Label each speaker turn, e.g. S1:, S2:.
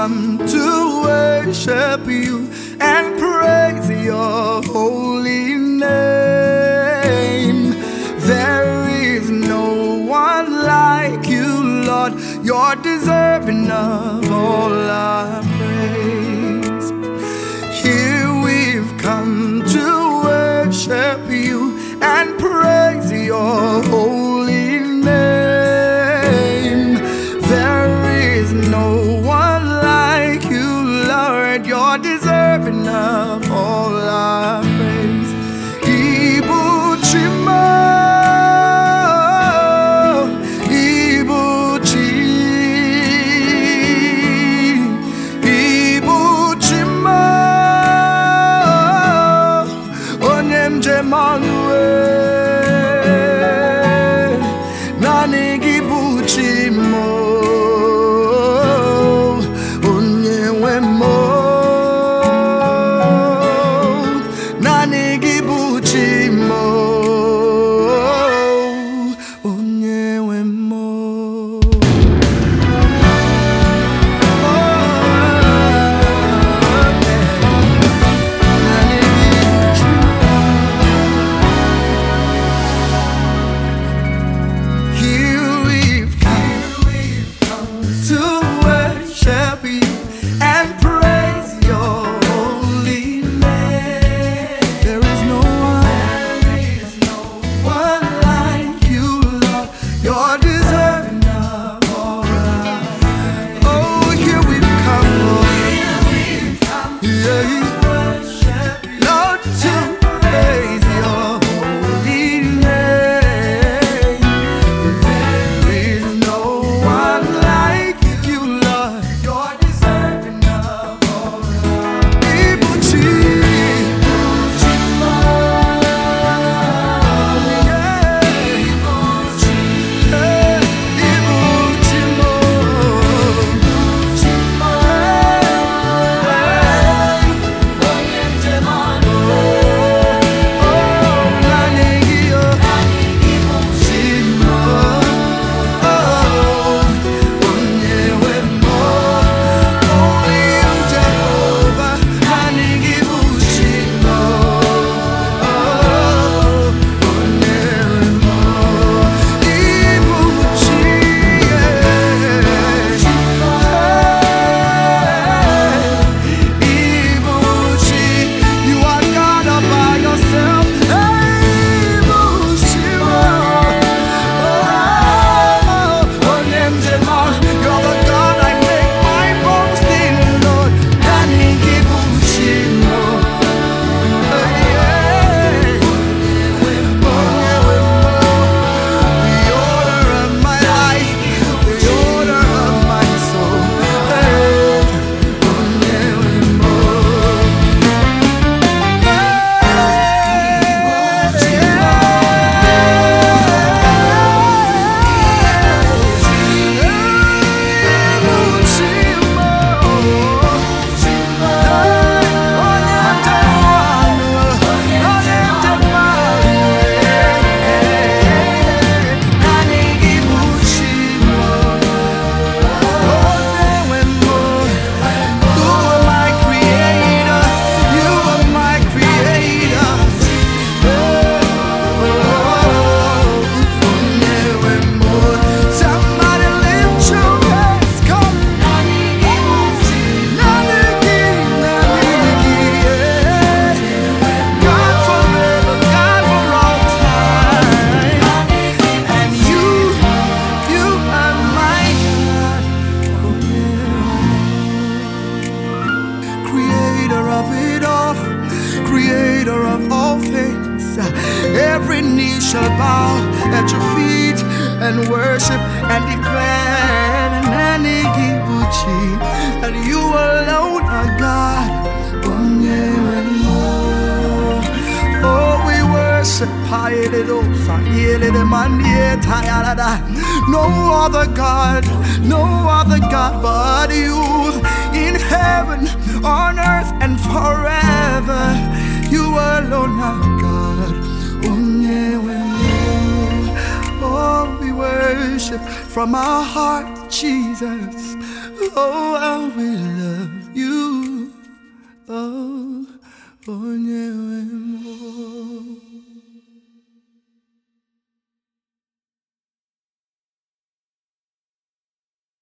S1: come to worship you and praise your holy name. There is no one like you, Lord. You're deserving of all love. every knee shall bow at your feet and worship and declare Nani Gibuchi that you alone are God. Oh, we worship No other God, no other God but you in heaven, on earth, and forever. You alone are God. Worship from our heart, Jesus. Oh, how we love you. Oh, oh, yeah.